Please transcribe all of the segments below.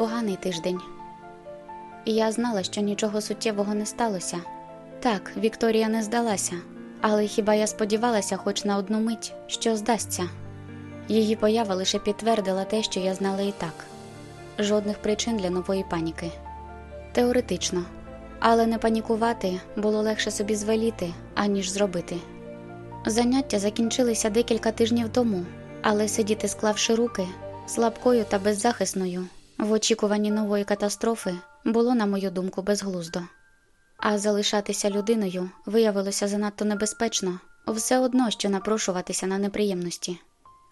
Поганий тиждень, і я знала, що нічого суттєвого не сталося. Так, Вікторія не здалася, але хіба я сподівалася хоч на одну мить, що здасться. Її поява лише підтвердила те, що я знала і так жодних причин для нової паніки. Теоретично, але не панікувати було легше собі звеліти, аніж зробити. Заняття закінчилися декілька тижнів тому, але сидіти, склавши руки, слабкою та беззахисною, в очікуванні нової катастрофи було, на мою думку, безглуздо. А залишатися людиною виявилося занадто небезпечно, все одно, що напрошуватися на неприємності.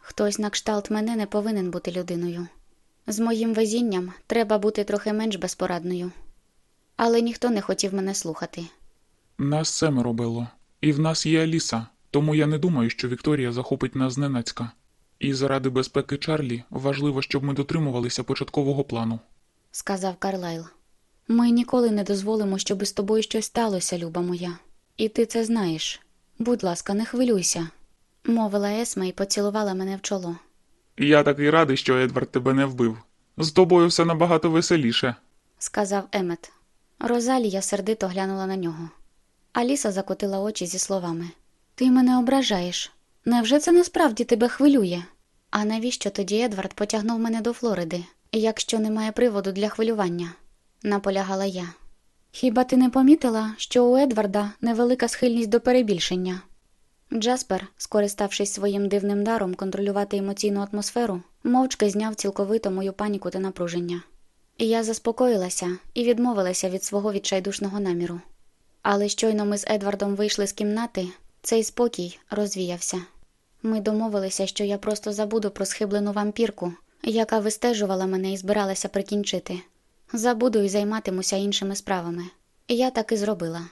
Хтось на кшталт мене не повинен бути людиною. З моїм везінням треба бути трохи менш безпорадною. Але ніхто не хотів мене слухати. Нас семеро було. І в нас є Аліса, тому я не думаю, що Вікторія захопить нас зненацька. І заради безпеки Чарлі важливо, щоб ми дотримувалися початкового плану. сказав Карлайл. Ми ніколи не дозволимо, щоб з тобою щось сталося, люба моя. І ти це знаєш. Будь ласка, не хвилюйся, мовила Есма і поцілувала мене в чоло. Я такий радий, що Едвард тебе не вбив. З тобою все набагато веселіше. сказав Емет. Розалія сердито глянула на нього. Аліса закотила очі зі словами: Ти мене ображаєш. Невже це насправді тебе хвилює? А навіщо тоді Едвард потягнув мене до Флориди, якщо немає приводу для хвилювання? наполягала я. Хіба ти не помітила, що у Едварда невелика схильність до перебільшення? Джаспер, скориставшись своїм дивним даром контролювати емоційну атмосферу, мовчки зняв цілковито мою паніку та напруження. І я заспокоїлася і відмовилася від свого відчайдушного наміру. Але щойно ми з Едвардом вийшли з кімнати, цей спокій розвіявся. Ми домовилися, що я просто забуду про схиблену вампірку, яка вистежувала мене і збиралася прикінчити. Забуду і займатимуся іншими справами. Я так і зробила.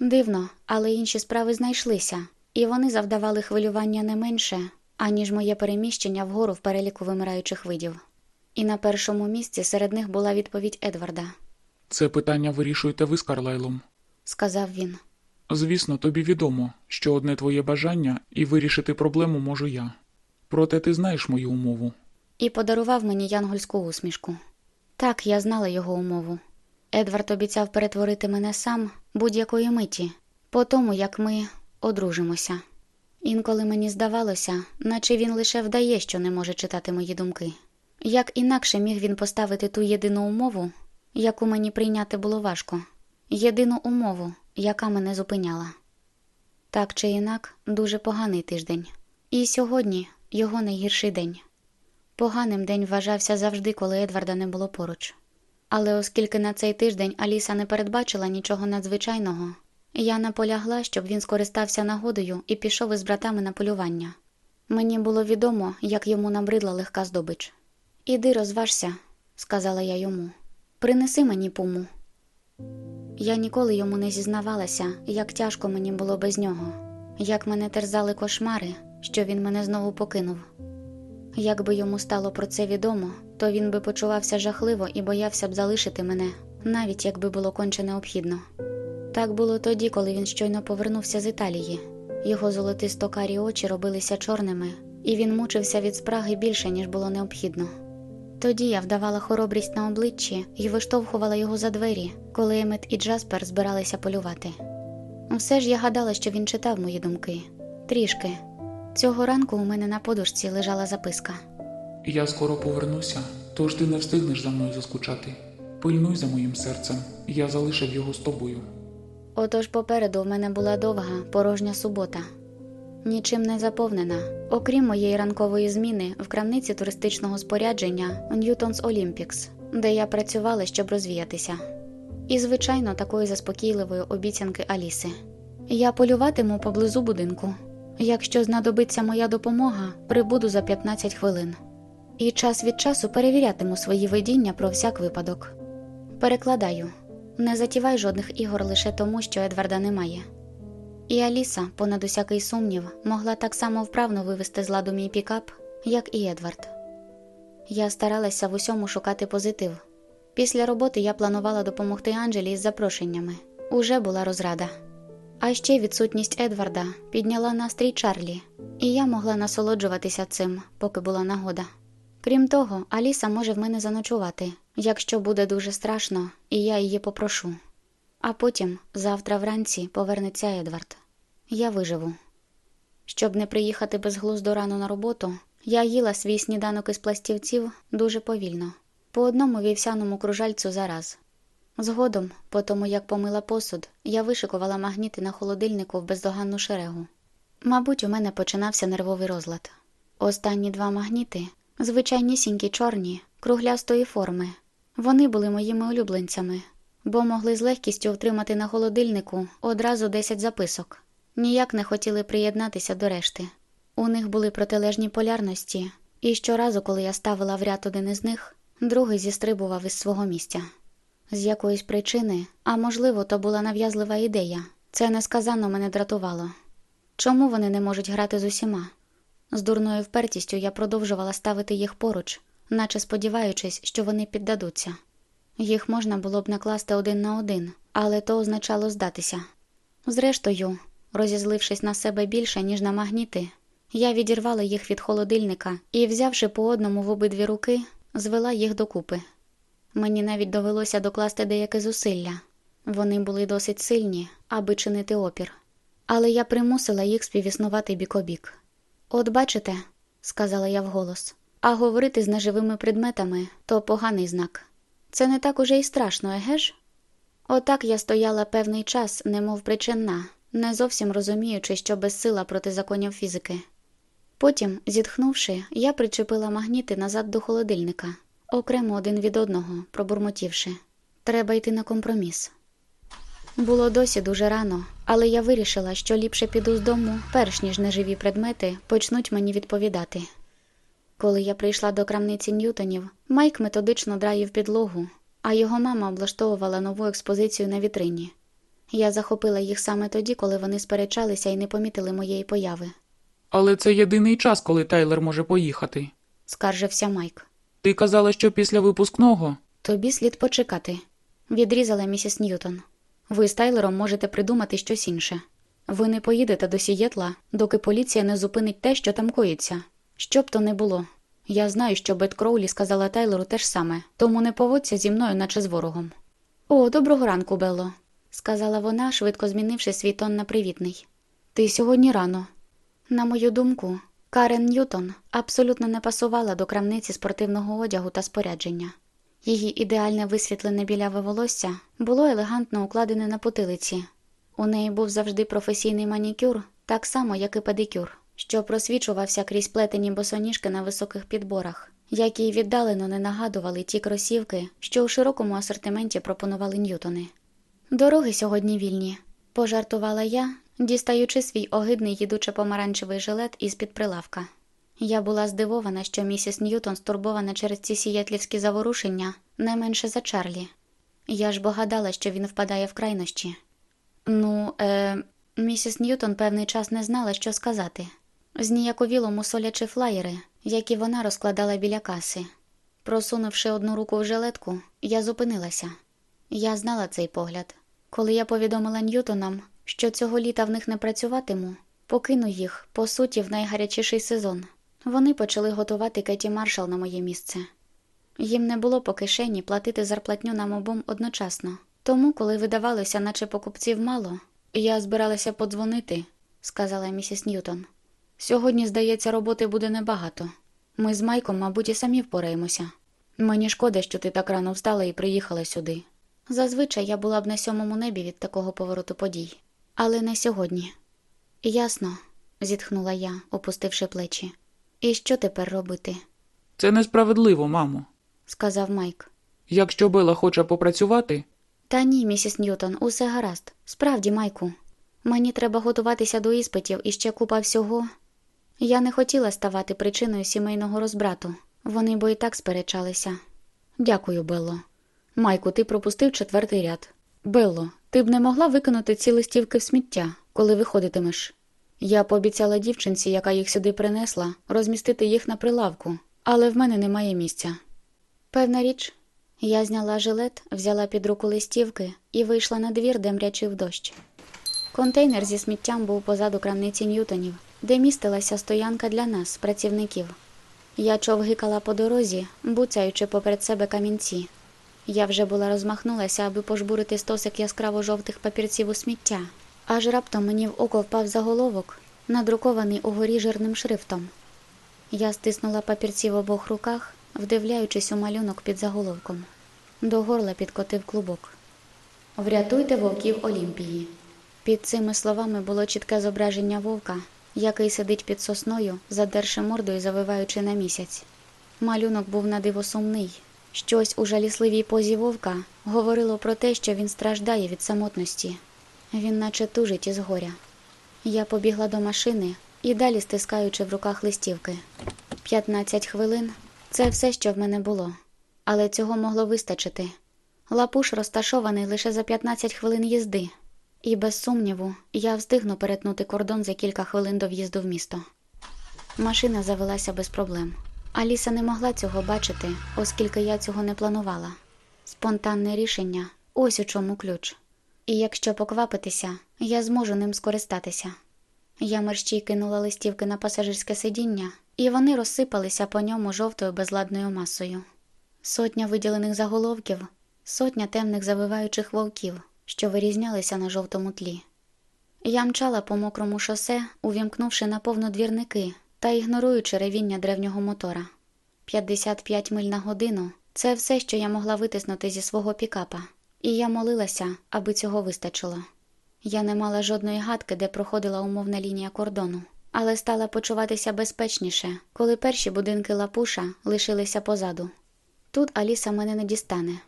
Дивно, але інші справи знайшлися, і вони завдавали хвилювання не менше, аніж моє переміщення вгору в переліку вимираючих видів. І на першому місці серед них була відповідь Едварда, Це питання вирішуєте ви з Карлайлом. сказав він. Звісно, тобі відомо, що одне твоє бажання і вирішити проблему можу я. Проте ти знаєш мою умову. і подарував мені янгольську усмішку. Так, я знала його умову. Едвард обіцяв перетворити мене сам будь-якої миті, по тому, як ми одружимося. Інколи мені здавалося, наче він лише вдає, що не може читати мої думки. Як інакше міг він поставити ту єдину умову, яку мені прийняти було важко, єдину умову, яка мене зупиняла. Так чи інак, дуже поганий тиждень. І сьогодні його найгірший день. Поганим день вважався завжди, коли Едварда не було поруч. Але оскільки на цей тиждень Аліса не передбачила нічого надзвичайного, я наполягла, щоб він скористався нагодою і пішов із братами на полювання. Мені було відомо, як йому набридла легка здобич. Іди розважся, сказала я йому. Принеси мені пуму. Я ніколи йому не зізнавалася, як тяжко мені було без нього, як мене терзали кошмари, що він мене знову покинув. Якби йому стало про це відомо, то він би почувався жахливо і боявся б залишити мене, навіть якби було конче необхідно. Так було тоді, коли він щойно повернувся з Італії. Його золотисто карі очі робилися чорними, і він мучився від спраги більше, ніж було необхідно. Тоді я вдавала хоробрість на обличчі і виштовхувала його за двері, коли Емет і Джаспер збиралися полювати. Все ж я гадала, що він читав мої думки трішки. Цього ранку у мене на подушці лежала записка. Я скоро повернуся, тож ти не встигнеш за мною заскучати. Пильнуй за моїм серцем, я залишив його з тобою. Отож попереду в мене була довга, порожня субота. Нічим не заповнена, окрім моєї ранкової зміни в крамниці туристичного спорядження Newton's Olympics, де я працювала, щоб розвіятися. І, звичайно, такої заспокійливої обіцянки Аліси. Я полюватиму поблизу будинку. Якщо знадобиться моя допомога, прибуду за 15 хвилин. І час від часу перевірятиму свої видіння про всяк випадок. Перекладаю не затівай жодних ігор лише тому, що Едварда немає. І Аліса, понад усякий сумнів, могла так само вправно вивести з ладу мій пікап, як і Едвард. Я старалася в усьому шукати позитив. Після роботи я планувала допомогти Анджелі із запрошеннями. Уже була розрада. А ще відсутність Едварда підняла настрій Чарлі, і я могла насолоджуватися цим, поки була нагода. Крім того, Аліса може в мене заночувати, якщо буде дуже страшно, і я її попрошу. А потім, завтра вранці, повернеться Едвард. Я виживу. Щоб не приїхати безглуздо рано на роботу, я їла свій сніданок із пластівців дуже повільно, по одному вівсяному кружальцю за раз. Згодом, по тому як помила посуд, я вишикувала магніти на холодильнику в бездоганну шерегу. Мабуть, у мене починався нервовий розлад. Останні два магніти звичайнісінькі чорні, круглястої форми. Вони були моїми улюбленцями, бо могли з легкістю втримати на холодильнику одразу 10 записок. Ніяк не хотіли приєднатися до решти. У них були протилежні полярності, і щоразу, коли я ставила в ряд один із них, другий зістрибував із свого місця. З якоїсь причини, а можливо, то була нав'язлива ідея, це несказанно мене дратувало. Чому вони не можуть грати з усіма? З дурною впертістю я продовжувала ставити їх поруч, наче сподіваючись, що вони піддадуться. Їх можна було б накласти один на один, але то означало здатися. Зрештою, розізлившись на себе більше, ніж на магніти, я відірвала їх від холодильника і, взявши по одному в обидві руки, звела їх докупи. Мені навіть довелося докласти деяке зусилля. Вони були досить сильні, аби чинити опір. Але я примусила їх співіснувати бік о бік. От бачите, сказала я вголос, а говорити з неживими предметами то поганий знак. Це не так уже й страшно, еге ж? Отак я стояла певний час, немов причинна, не зовсім розуміючи, що безсила проти законів фізики. Потім, зітхнувши, я причепила магніти назад до холодильника, окремо один від одного, пробурмотівши треба йти на компроміс. Було досі дуже рано, але я вирішила, що ліпше піду з дому, перш ніж неживі предмети почнуть мені відповідати. Коли я прийшла до крамниці Ньютонів, Майк методично драїв підлогу, а його мама облаштовувала нову експозицію на вітрині. Я захопила їх саме тоді, коли вони сперечалися і не помітили моєї появи, Але це єдиний час, коли Тайлер може поїхати. скаржився Майк. Ти казала, що після випускного. Тобі слід почекати, відрізала місіс Ньютон. Ви з Тайлером можете придумати щось інше. Ви не поїдете до Сієтла, доки поліція не зупинить те, що там коїться. Що б то не було. Я знаю, що Бет Кроулі сказала Тайлеру те ж саме, тому не поводься зі мною, наче з ворогом. О, доброго ранку, Белло, сказала вона, швидко змінивши свій тон на привітний. Ти сьогодні рано. На мою думку, Карен Ньютон абсолютно не пасувала до крамниці спортивного одягу та спорядження. Її ідеальне висвітлене біляве волосся було елегантно укладене на потилиці. У неї був завжди професійний манікюр, так само, як і педикюр, що просвічувався крізь плетені босоніжки на високих підборах, які віддалено не нагадували ті кросівки, що у широкому асортименті пропонували Ньютони. Дороги сьогодні вільні, пожартувала я, дістаючи свій огидний їдуче помаранчевий жилет із під прилавка. Я була здивована, що місіс Ньютон стурбована через ці сіятлівські заворушення не менше за Чарлі. Я ж бо гадала, що він впадає в крайнощі. Ну, е, місіс Ньютон певний час не знала, що сказати. Зніяковіло мусолячи флаєри, які вона розкладала біля каси. Просунувши одну руку в жилетку, я зупинилася. Я знала цей погляд. Коли я повідомила Ньютонам, що цього літа в них не працюватиму, покину їх, по суті, в найгарячіший сезон. Вони почали готувати Кеті Маршал на моє місце. Їм не було по кишені платити зарплатню нам обом одночасно. Тому, коли видавалося, наче покупців мало, я збиралася подзвонити, сказала місіс Ньютон. Сьогодні, здається, роботи буде небагато. Ми з Майком, мабуть, і самі впораємося. Мені шкода, що ти так рано встала і приїхала сюди. Зазвичай я була б на сьомому небі від такого повороту подій, але не сьогодні. Ясно, зітхнула я, опустивши плечі. І що тепер робити? Це несправедливо, мамо. сказав Майк. Якщо Бела хоче попрацювати, Та ні, місіс Ньютон, усе гаразд. Справді, Майку. Мені треба готуватися до іспитів і ще купа всього. Я не хотіла ставати причиною сімейного розбрату. Вони бо і так сперечалися. Дякую, Белло. Майку, ти пропустив четвертий ряд. Белло, ти б не могла викинути ці листівки в сміття, коли виходитимеш. Я пообіцяла дівчинці, яка їх сюди принесла, розмістити їх на прилавку, але в мене немає місця. Певна річ, я зняла жилет, взяла під руку листівки і вийшла на двір, де мрячив дощ. Контейнер зі сміттям був позаду крамниці Ньютонів, де містилася стоянка для нас, працівників. Я човгикала по дорозі, буцяючи поперед себе камінці. Я вже була розмахнулася, аби пожбурити стосик яскраво жовтих папірців у сміття, аж раптом мені в око впав заголовок, надрукований угорі жирним шрифтом. Я стиснула папірці в обох руках, вдивляючись у малюнок під заголовком. До горла підкотив клубок. Врятуйте вовків Олімпії. Під цими словами було чітке зображення вовка, який сидить під сосною, задерши морду і завиваючи на місяць. Малюнок був на диво сумний. Щось у жалісливій позі вовка говорило про те, що він страждає від самотності. Він наче тужить із горя. Я побігла до машини і далі стискаючи в руках листівки. 15 хвилин це все, що в мене було, але цього могло вистачити. Лапуш розташований лише за 15 хвилин їзди, і без сумніву я встигну перетнути кордон за кілька хвилин до в'їзду в місто. Машина завелася без проблем. Аліса не могла цього бачити, оскільки я цього не планувала. Спонтанне рішення ось у чому ключ. І якщо поквапитися, я зможу ним скористатися. Я мерщій кинула листівки на пасажирське сидіння, і вони розсипалися по ньому жовтою безладною масою. Сотня виділених заголовків, сотня темних завиваючих вовків, що вирізнялися на жовтому тлі. Я мчала по мокрому шосе, увімкнувши на повну двірники та ігноруючи ревіння древнього мотора. 55 миль на годину це все, що я могла витиснути зі свого пікапа, і я молилася, аби цього вистачило. Я не мала жодної гадки, де проходила умовна лінія кордону, але стала почуватися безпечніше, коли перші будинки лапуша лишилися позаду. Тут Аліса мене не дістане.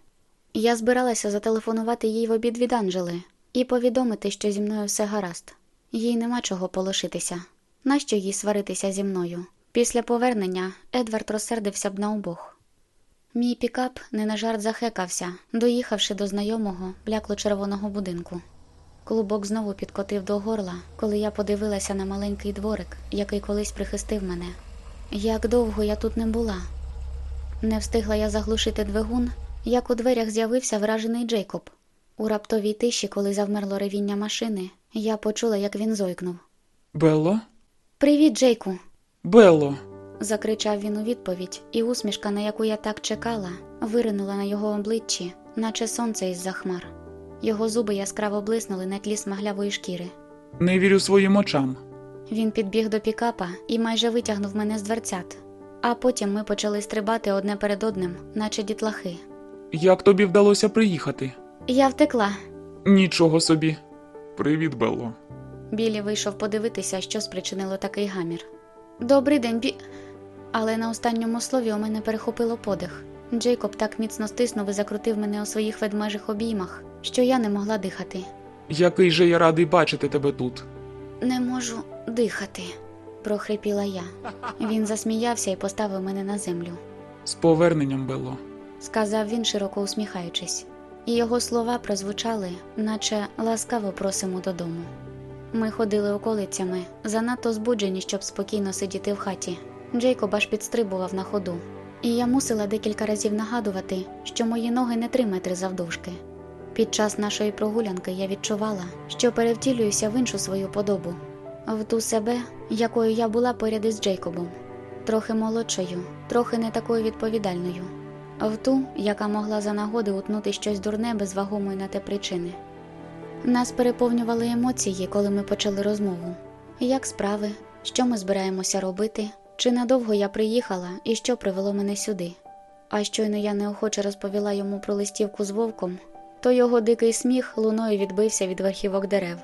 Я збиралася зателефонувати їй в обід від Анжели і повідомити, що зі мною все гаразд. Їй нема чого полишитися. Нащо їй сваритися зі мною? Після повернення Едвард розсердився б на обох. Мій пікап не на жарт захекався, доїхавши до знайомого блякло-червоного будинку. Клубок знову підкотив до горла, коли я подивилася на маленький дворик, який колись прихистив мене. Як довго я тут не була. Не встигла я заглушити двигун, як у дверях з'явився вражений Джейкоб. У раптовій тиші, коли завмерло ревіння машини, я почула, як він зойкнув. Белло? Привіт, Джейку! Белло. закричав він у відповідь, і усмішка, на яку я так чекала, виринула на його обличчі, наче сонце із-за хмар. Його зуби яскраво блиснули на тлі смаглявої шкіри. Не вірю своїм очам. Він підбіг до пікапа і майже витягнув мене з дверцят. А потім ми почали стрибати одне перед одним, наче дітлахи. Як тобі вдалося приїхати? Я втекла. Нічого собі. Привіт, Белло. Білі вийшов подивитися, що спричинило такий гамір. Добрий день, бі. Але на останньому слові у мене перехопило подих. Джейкоб так міцно стиснув і закрутив мене у своїх ведмежих обіймах, що я не могла дихати. Який же я радий бачити тебе тут. Не можу дихати, прохрипіла я. Він засміявся і поставив мене на землю. З поверненням, Белло. сказав він, широко усміхаючись, і його слова прозвучали, наче ласкаво просимо додому. Ми ходили околицями, занадто збуджені, щоб спокійно сидіти в хаті. Джейкоб аж підстрибував на ходу, і я мусила декілька разів нагадувати, що мої ноги не три метри завдовжки. Під час нашої прогулянки я відчувала, що перевтілююся в іншу свою подобу, в ту себе, якою я була поряд із Джейкобом, трохи молодшою, трохи не такою відповідальною в ту, яка могла за нагоди утнути щось дурне без вагомої на те причини. Нас переповнювали емоції, коли ми почали розмову. Як справи, що ми збираємося робити, чи надовго я приїхала і що привело мене сюди. А щойно я неохоче розповіла йому про листівку з вовком, то його дикий сміх луною відбився від верхівок дерев.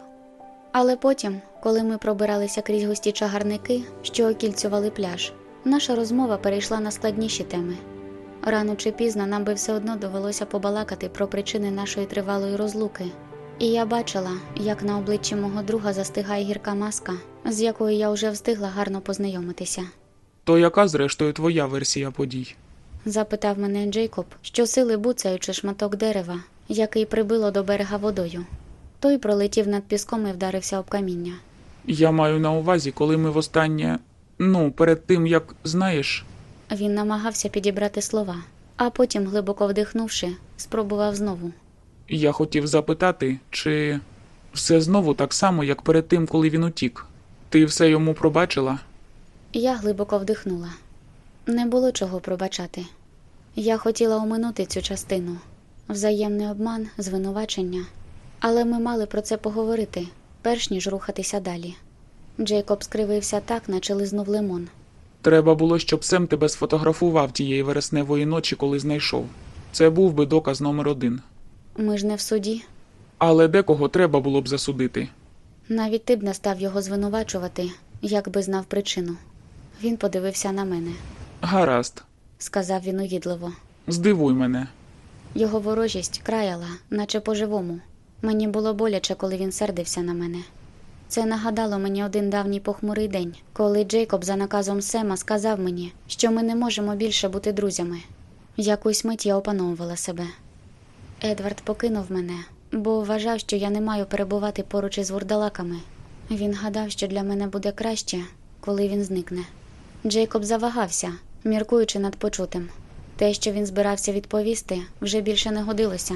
Але потім, коли ми пробиралися крізь густі чагарники, що окільцювали пляж, наша розмова перейшла на складніші теми. Рано чи пізно нам би все одно довелося побалакати про причини нашої тривалої розлуки, і я бачила, як на обличчі мого друга застигає гірка маска, з якою я вже встигла гарно познайомитися. То яка, зрештою, твоя версія подій? Запитав мене Джейкоб, щосили буцаючи шматок дерева, який прибило до берега водою. Той пролетів над піском і вдарився об каміння. Я маю на увазі, коли ми востаннє. Ну, перед тим як знаєш, Він намагався підібрати слова, а потім, глибоко вдихнувши, спробував знову. Я хотів запитати, чи все знову так само, як перед тим, коли він утік. Ти все йому пробачила? Я глибоко вдихнула. Не було чого пробачати. Я хотіла оминути цю частину взаємний обман, звинувачення, але ми мали про це поговорити, перш ніж рухатися далі. Джейкоб скривився так, наче лизнув лимон. Треба було, щоб Сем тебе сфотографував тієї вересневої ночі, коли знайшов. Це був би доказ номер один. Ми ж не в суді. Але декого треба було б засудити. Навіть ти б не став його звинувачувати, якби знав причину. Він подивився на мене, Гаразд, сказав він угідливо. здивуй мене. Його ворожість краяла, наче по-живому. Мені було боляче, коли він сердився на мене. Це нагадало мені один давній похмурий день, коли Джейкоб за наказом Сема сказав мені, що ми не можемо більше бути друзями. Якусь мить я опановувала себе. Едвард покинув мене, бо вважав, що я не маю перебувати поруч із вурдалаками. Він гадав, що для мене буде краще, коли він зникне. Джейкоб завагався, міркуючи над почутим. Те, що він збирався відповісти, вже більше не годилося.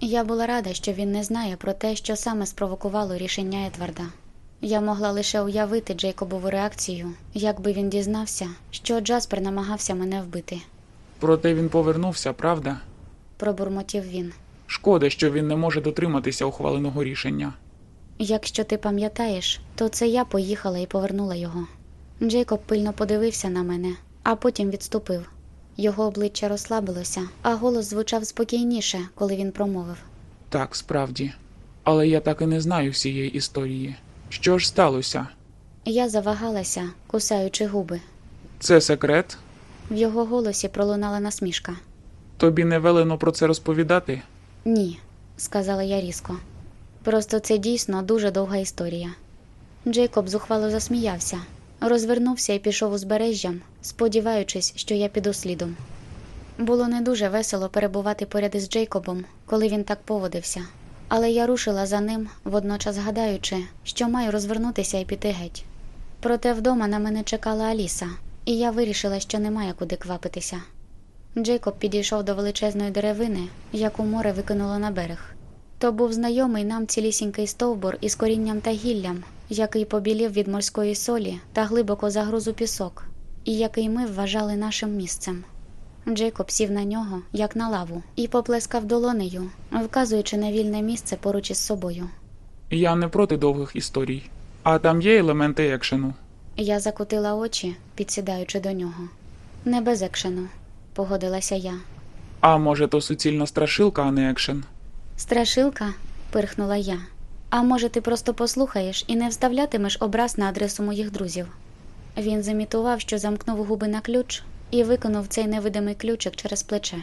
Я була рада, що він не знає про те, що саме спровокувало рішення Едварда. Я могла лише уявити Джейкобову реакцію, якби він дізнався, що Джаспер намагався мене вбити. Проте він повернувся, правда? Пробурмотів він. Шкода, що він не може дотриматися ухваленого рішення. Якщо ти пам'ятаєш, то це я поїхала і повернула його. Джейкоб пильно подивився на мене, а потім відступив. Його обличчя розслабилося, а голос звучав спокійніше, коли він промовив. Так, справді. Але я так і не знаю всієї історії. Що ж сталося? Я завагалася, кусаючи губи. Це секрет? В його голосі пролунала насмішка. Тобі не велено про це розповідати? Ні, сказала я різко. Просто це дійсно дуже довга історія. Джейкоб зухвало засміявся, розвернувся і пішов узбережжям, сподіваючись, що я піду слідом. Було не дуже весело перебувати поряд із Джейкобом, коли він так поводився, але я рушила за ним, водночас гадаючи, що маю розвернутися і піти геть. Проте вдома на мене чекала Аліса, і я вирішила, що немає куди квапитися. Джейкоб підійшов до величезної деревини, яку море викинуло на берег. То був знайомий нам цілісінький стовбур із корінням та гіллям, який побілів від морської солі та глибоко загруз у пісок, і який ми вважали нашим місцем. Джейкоб сів на нього, як на лаву, і поплескав долонею, вказуючи на вільне місце поруч із собою. Я не проти довгих історій. А там є елементи екшену. Я закутила очі, підсідаючи до нього. Не без екшену, погодилася я. А може, то суцільно страшилка, а не екшен. Страшилка, пирхнула я. А може, ти просто послухаєш і не вставлятимеш образ на адресу моїх друзів. Він замітував, що замкнув губи на ключ і виконав цей невидимий ключик через плече.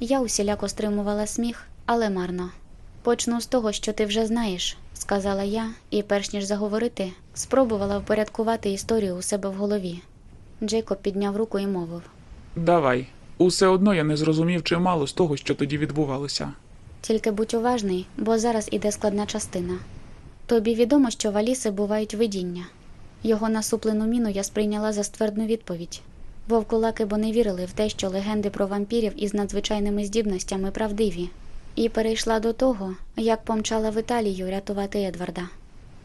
Я усіляко стримувала сміх, але марно. Почну з того, що ти вже знаєш, сказала я, і, перш ніж заговорити, спробувала впорядкувати історію у себе в голові. Джейкоб підняв руку і мовив. Давай. Усе одно я не зрозумів чимало з того, що тоді відбувалося. Тільки будь уважний, бо зараз іде складна частина. Тобі відомо, що в Аліси бувають видіння. Його насуплену міну я сприйняла за ствердну відповідь. Вовкулаки бо не вірили в те, що легенди про вампірів із надзвичайними здібностями правдиві, і перейшла до того, як помчала в Італію рятувати Едварда.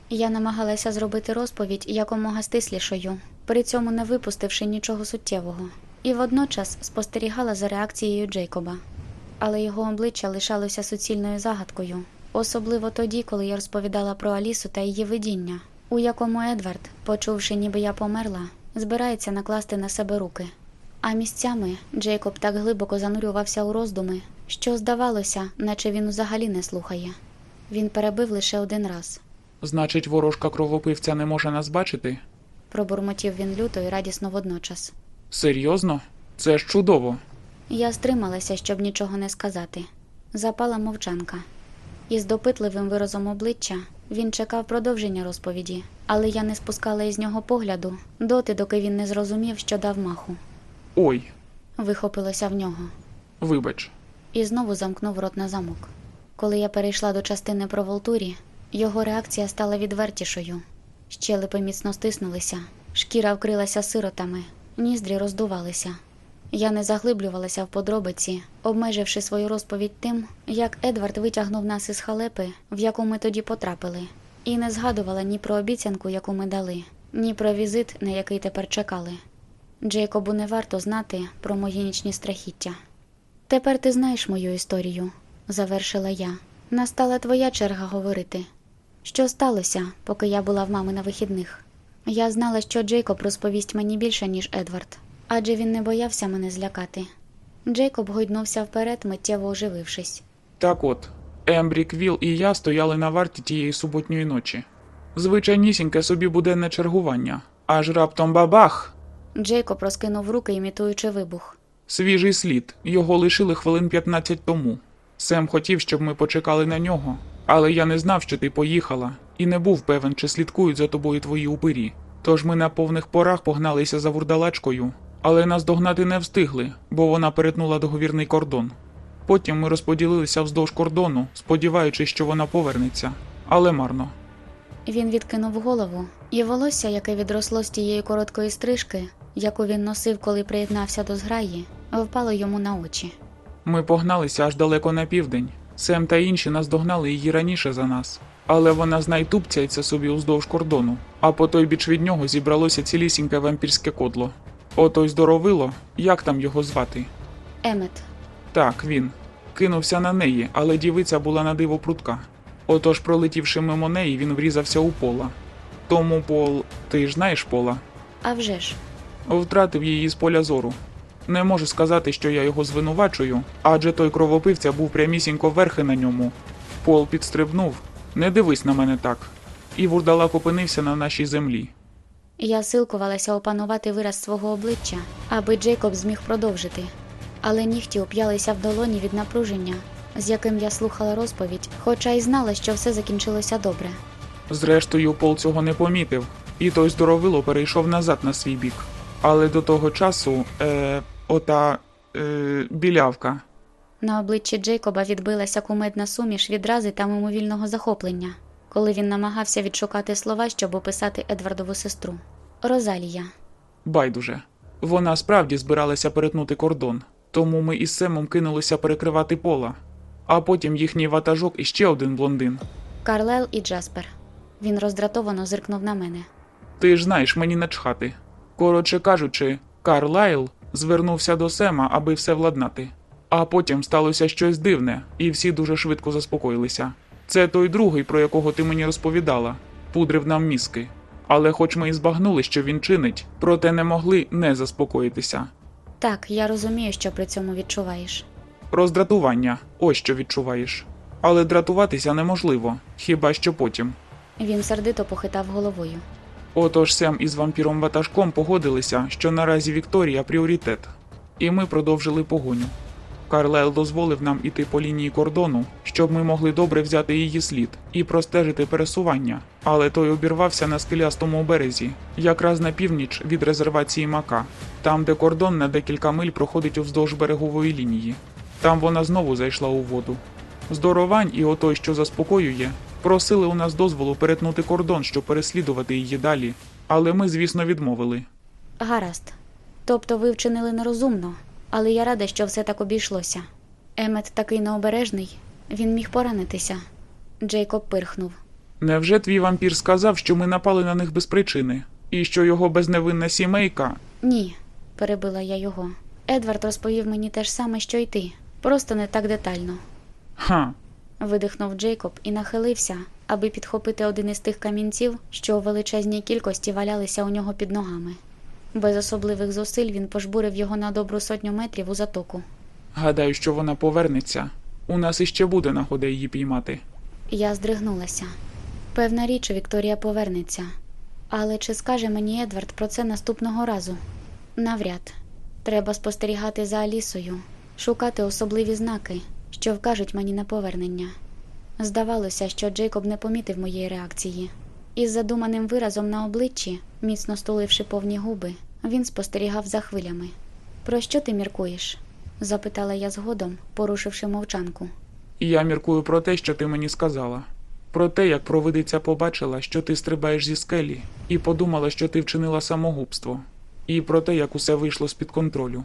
Я намагалася зробити розповідь якомога стислішою, при цьому не випустивши нічого суттєвого, і водночас спостерігала за реакцією Джейкоба але його обличчя лишалося суцільною загадкою, особливо тоді, коли я розповідала про Алісу та її видіння, у якому Едвард, почувши, ніби я померла, збирається накласти на себе руки. А місцями Джейкоб так глибоко занурювався у роздуми, що здавалося, наче він взагалі не слухає. Він перебив лише один раз. Значить, ворожка кровопивця не може нас бачити? Пробурмотів він люто і радісно водночас. Серйозно? Це ж чудово. Я стрималася, щоб нічого не сказати. Запала мовчанка. Із допитливим виразом обличчя він чекав продовження розповіді, але я не спускала із нього погляду доти, доки він не зрозумів, що дав маху. Ой, Вихопилося в нього вибач. і знову замкнув рот на замок. Коли я перейшла до частини про Волтурі, його реакція стала відвертішою. Щелепи міцно стиснулися, шкіра вкрилася сиротами, ніздрі роздувалися. Я не заглиблювалася в подробиці, обмеживши свою розповідь тим, як Едвард витягнув нас із халепи, в яку ми тоді потрапили, і не згадувала ні про обіцянку, яку ми дали, ні про візит, на який тепер чекали. Джейкобу не варто знати про мої нічні страхіття. Тепер ти знаєш мою історію, завершила я. Настала твоя черга говорити. Що сталося, поки я була в мами на вихідних? Я знала, що Джейкоб розповість мені більше, ніж Едвард, адже він не боявся мене злякати. Джейкоб гойднувся вперед, миттєво оживившись. Так от, Ембрі Квіл і я стояли на варті тієї суботньої ночі. Звичайнісіньке собі буденне чергування, аж раптом бабах! Джейкоб розкинув руки, імітуючи вибух. Свіжий слід, його лишили хвилин 15 тому. Сем хотів, щоб ми почекали на нього, але я не знав, що ти поїхала, і не був певен, чи слідкують за тобою твої упирі. Тож ми на повних порах погналися за вурдалачкою, але нас догнати не встигли, бо вона перетнула договірний кордон. Потім ми розподілилися вздовж кордону, сподіваючись, що вона повернеться, але марно. Він відкинув голову, і волосся, яке відросло з тієї короткої стрижки, яку він носив, коли приєднався до зграї, впало йому на очі. Ми погналися аж далеко на південь. Сем та інші наздогнали її раніше за нас. Але вона знайтупцяється собі уздовж кордону, а по той біч від нього зібралося цілісіньке вампірське кодло. Ото й здоровило, як там його звати? Емет, Так, він. Кинувся на неї, але дівиця була на диво прутка. Отож, пролетівши мимо неї, він врізався у пола. Тому пол, ти ж знаєш пола, а вже ж, втратив її з поля зору. Не можу сказати, що я його звинувачую, адже той кровопивця був прямісінько верхи на ньому. Пол підстрибнув. Не дивись на мене так. І вурдалак опинився на нашій землі. Я силкувалася опанувати вираз свого обличчя, аби Джейкоб зміг продовжити. Але нігті уп'ялися в долоні від напруження, з яким я слухала розповідь, хоча й знала, що все закінчилося добре. Зрештою, Пол цього не помітив, і той здоровило перейшов назад на свій бік. Але до того часу, е, ота е, білявка. На обличчі Джейкоба відбилася кумедна суміш відрази та мимовільного захоплення, коли він намагався відшукати слова, щоб описати Едвардову сестру. Розалія. Байдуже. Вона справді збиралася перетнути кордон, тому ми із Семом кинулися перекривати пола. А потім їхній ватажок і ще один блондин. Карлел і Джаспер. Він роздратовано зиркнув на мене. Ти ж знаєш, мені начхати. Коротше кажучи, Карлайл звернувся до Сема, аби все владнати. А потім сталося щось дивне, і всі дуже швидко заспокоїлися. Це той другий, про якого ти мені розповідала, пудрив нам мізки. Але хоч ми і збагнули, що він чинить, проте не могли не заспокоїтися. Так, я розумію, що при цьому відчуваєш. Роздратування ось що відчуваєш. Але дратуватися неможливо, хіба що потім. Він сердито похитав головою. Отож Сем із вампіром ватажком погодилися, що наразі Вікторія пріоритет, і ми продовжили погоню. Карлайл дозволив нам іти по лінії кордону, щоб ми могли добре взяти її слід і простежити пересування, але той обірвався на скелястому березі, якраз на північ від резервації Мака, там, де кордон на декілька миль проходить уздовж берегової лінії. Там вона знову зайшла у воду. Здоровань і отой, що заспокоює, просили у нас дозволу перетнути кордон, щоб переслідувати її далі, але ми, звісно, відмовили. Гаразд. Тобто ви вчинили нерозумно, але я рада, що все так обійшлося. Емет такий необережний, він міг поранитися. Джейкоб пирхнув. Невже твій вампір сказав, що ми напали на них без причини, і що його безневинна сімейка? Ні, перебила я його. Едвард розповів мені те ж саме, що й ти, просто не так детально. Ха, Видихнув Джейкоб і нахилився, аби підхопити один із тих камінців, що у величезній кількості валялися у нього під ногами. Без особливих зусиль він пожбурив його на добру сотню метрів у затоку. гадаю, що вона повернеться. У нас іще буде нагода її піймати. Я здригнулася. Певна річ, Вікторія повернеться. Але чи скаже мені Едвард про це наступного разу? Навряд. Треба спостерігати за Алісою, шукати особливі знаки, що вкажуть мені на повернення. Здавалося, що Джейкоб не помітив моєї реакції. Із задуманим виразом на обличчі, міцно стуливши повні губи, він спостерігав за хвилями. Про що ти міркуєш? запитала я згодом, порушивши мовчанку. Я міркую про те, що ти мені сказала. Про те, як провидиця побачила, що ти стрибаєш зі скелі, і подумала, що ти вчинила самогубство, і про те, як усе вийшло з-під контролю.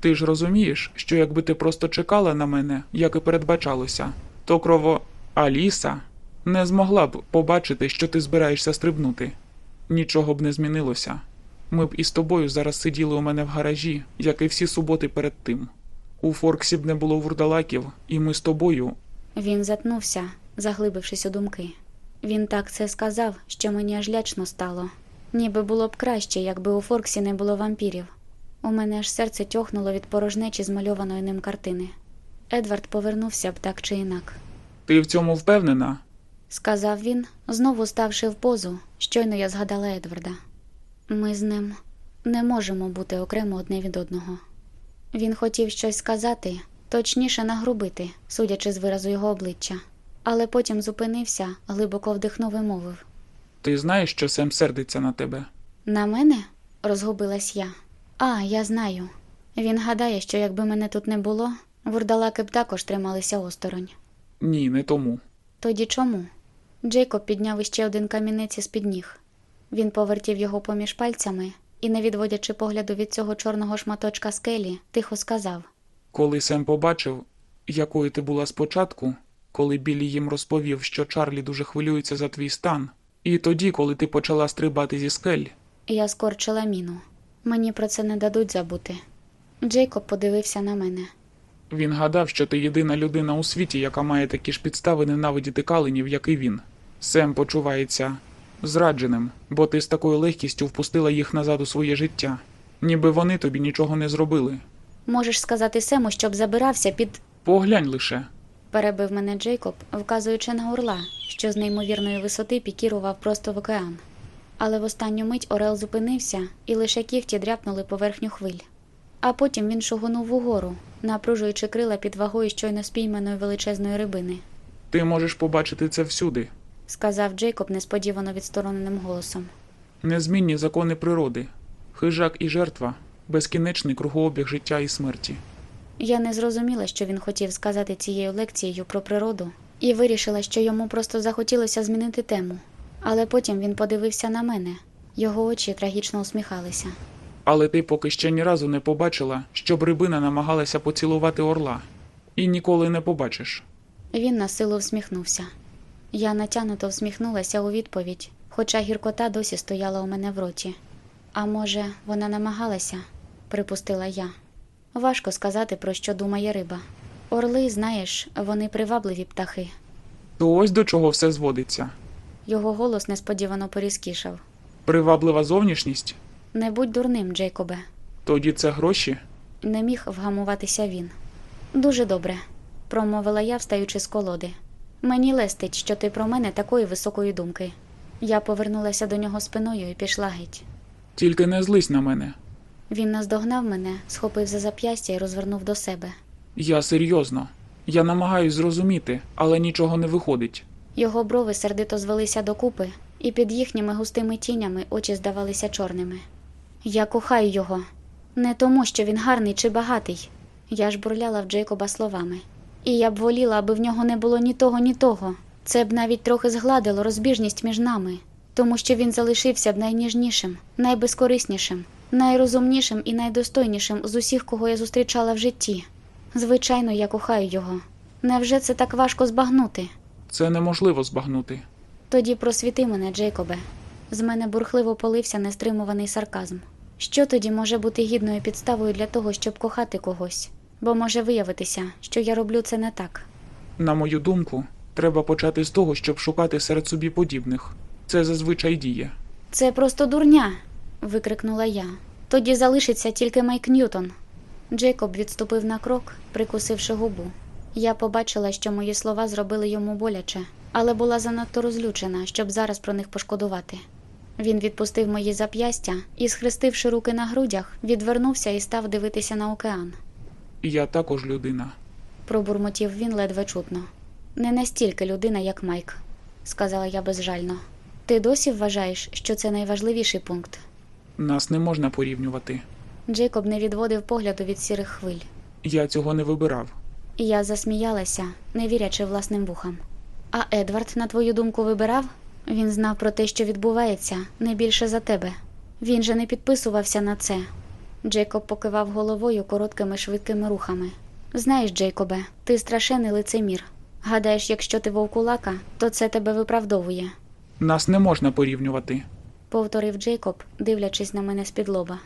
Ти ж розумієш, що якби ти просто чекала на мене, як і передбачалося, то крово Аліса не змогла б побачити, що ти збираєшся стрибнути. Нічого б не змінилося. Ми б із тобою зараз сиділи у мене в гаражі, як і всі суботи перед тим. У Форксі б не було вурдалаків, і ми з тобою Він затнувся, заглибившись у думки. Він так це сказав, що мені аж лячно стало. Ніби було б краще, якби у Форксі не було вампірів. У мене аж серце тьохнуло від порожнечі змальованої ним картини. Едвард повернувся б так чи інак. Ти в цьому впевнена? Сказав він, знову ставши в позу, щойно я згадала Едварда. Ми з ним не можемо бути окремо одне від одного. Він хотів щось сказати, точніше нагрубити, судячи з виразу його обличчя, але потім зупинився, глибоко вдихнув і мовив. Ти знаєш, що Сем сердиться на тебе? На мене? розгубилась я. А, я знаю. Він гадає, що якби мене тут не було, вурдалаки б також трималися осторонь. Ні, не тому. Тоді чому? Джейкоб підняв іще один камінець із під ніг. Він повертів його поміж пальцями і, не відводячи погляду від цього чорного шматочка скелі, тихо сказав: Коли Сем побачив, якою ти була спочатку, коли Білі їм розповів, що Чарлі дуже хвилюється за твій стан, і тоді, коли ти почала стрибати зі скель, Я скорчила міну. Мені про це не дадуть забути. Джейкоб подивився на мене. він гадав, що ти єдина людина у світі, яка має такі ж підстави ненавидіти каленів, як і він. Сем почувається зрадженим, бо ти з такою легкістю впустила їх назад у своє життя, ніби вони тобі нічого не зробили. Можеш сказати Сему, щоб забирався під. Поглянь лише. перебив мене Джейкоб, вказуючи на орла, що з неймовірної висоти пікірував просто в океан. Але в останню мить Орел зупинився і лише кігті дряпнули поверхню хвиль. А потім він шугонув угору, напружуючи крила під вагою щойно спійманої величезної рибини, Ти можеш побачити це всюди. сказав Джейкоб несподівано відстороненим голосом. Незмінні закони природи, хижак і жертва, безкінечний кругообіг життя і смерті. Я не зрозуміла, що він хотів сказати цією лекцією про природу, і вирішила, що йому просто захотілося змінити тему. Але потім він подивився на мене. Його очі трагічно усміхалися. Але ти поки ще ні разу не побачила, щоб рибина намагалася поцілувати орла. І ніколи не побачиш. Він на силу всміхнувся. Я натягнуто всміхнулася у відповідь, хоча гіркота досі стояла у мене в роті. А може, вона намагалася, припустила я. Важко сказати, про що думає риба. Орли, знаєш, вони привабливі птахи. То ось до чого все зводиться. Його голос несподівано порізкішав. Приваблива зовнішність, Не будь дурним, Джейкобе. тоді це гроші. Не міг вгамуватися він. Дуже добре, промовила я, встаючи з колоди. Мені лестить, що ти про мене такої високої думки. Я повернулася до нього спиною і пішла геть. Тільки не злись на мене. Він наздогнав мене, схопив за зап'ястя і розвернув до себе. Я серйозно. Я намагаюсь зрозуміти, але нічого не виходить. Його брови сердито звелися докупи, і під їхніми густими тінями очі здавалися чорними. Я кохаю його. Не тому, що він гарний чи багатий. Я ж бурляла в Джейкоба словами. І я б воліла, аби в нього не було ні того, ні того. Це б навіть трохи згладило розбіжність між нами, тому що він залишився б найніжнішим, найбезкориснішим, найрозумнішим і найдостойнішим з усіх, кого я зустрічала в житті. Звичайно, я кохаю його. Невже це так важко збагнути? Це неможливо збагнути. Тоді просвіти мене, Джейкобе. З мене бурхливо полився нестримуваний сарказм. Що тоді може бути гідною підставою для того, щоб кохати когось? Бо може виявитися, що я роблю це не так. На мою думку, треба почати з того, щоб шукати серед собі подібних. Це зазвичай діє. Це просто дурня. викрикнула я. Тоді залишиться тільки Майк Ньютон. Джейкоб відступив на крок, прикусивши губу. Я побачила, що мої слова зробили йому боляче, але була занадто розлючена, щоб зараз про них пошкодувати. Він відпустив мої зап'ястя і, схрестивши руки на грудях, відвернувся і став дивитися на океан. Я також людина. Пробурмотів він ледве чутно. Не настільки людина, як Майк, сказала я безжально. Ти досі вважаєш, що це найважливіший пункт? Нас не можна порівнювати. Джейкоб не відводив погляду від сірих хвиль. Я цього не вибирав. Я засміялася, не вірячи власним вухам. А Едвард, на твою думку, вибирав? Він знав про те, що відбувається, не більше за тебе. Він же не підписувався на це. Джейкоб покивав головою короткими швидкими рухами. Знаєш, Джейкобе, ти страшенний лицемір. Гадаєш, якщо ти вовкулака, то це тебе виправдовує, Нас не можна порівнювати. повторив Джейкоб, дивлячись на мене з-під лоба.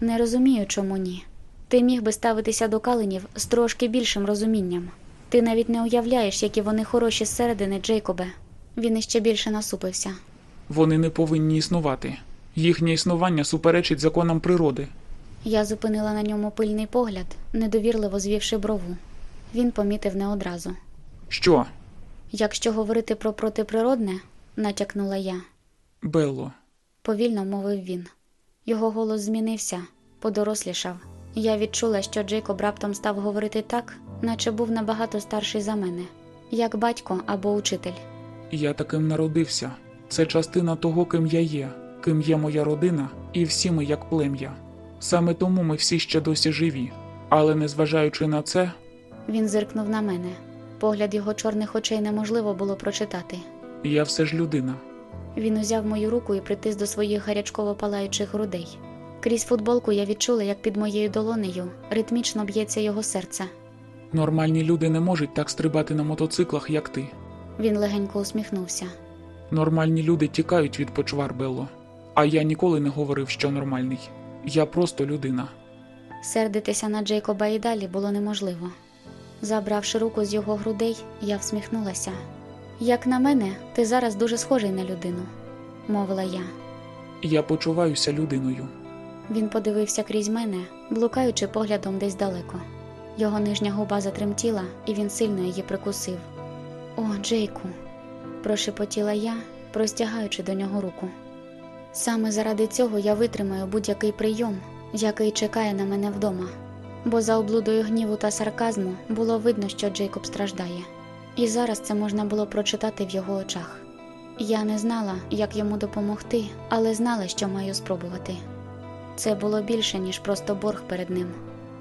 Не розумію, чому ні. Ти міг би ставитися до каленів з трошки більшим розумінням. Ти навіть не уявляєш, які вони хороші зсередини, Джейкобе. Він іще більше насупився. Вони не повинні існувати. Їхнє існування суперечить законам природи. Я зупинила на ньому пильний погляд, недовірливо звівши брову. Він помітив не одразу. Що, Якщо говорити про протиприродне, натякнула я, Белло? повільно мовив він. Його голос змінився, подорослішав. Я відчула, що Джейкоб раптом став говорити так, наче був набагато старший за мене, як батько або учитель. Я таким народився. Це частина того, ким я є, ким є моя родина, і всі ми як плем'я. Саме тому ми всі ще досі живі. Але незважаючи на це, Він зиркнув на мене. Погляд його чорних очей неможливо було прочитати. я все ж людина. Він узяв мою руку і притис до своїх гарячково палаючих грудей. Крізь футболку я відчула, як під моєю долонею ритмічно б'ється його серце. Нормальні люди не можуть так стрибати на мотоциклах, як ти. Він легенько усміхнувся. Нормальні люди тікають від почвар, Белло. А я ніколи не говорив, що нормальний. Я просто людина. Сердитися на Джейкоба і далі було неможливо. Забравши руку з його грудей, я всміхнулася. Як на мене, ти зараз дуже схожий на людину, мовила я. Я почуваюся людиною. Він подивився крізь мене, блукаючи поглядом десь далеко. Його нижня губа затремтіла, і він сильно її прикусив. О, Джейку, прошепотіла я, простягаючи до нього руку. Саме заради цього я витримаю будь-який прийом, який чекає на мене вдома, бо за облудою гніву та сарказму було видно, що Джейкоб страждає, і зараз це можна було прочитати в його очах. Я не знала, як йому допомогти, але знала, що маю спробувати. Це було більше, ніж просто борг перед ним,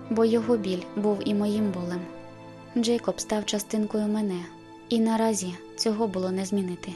бо його біль був і моїм болем. Джейкоб став частинкою мене, і наразі цього було не змінити.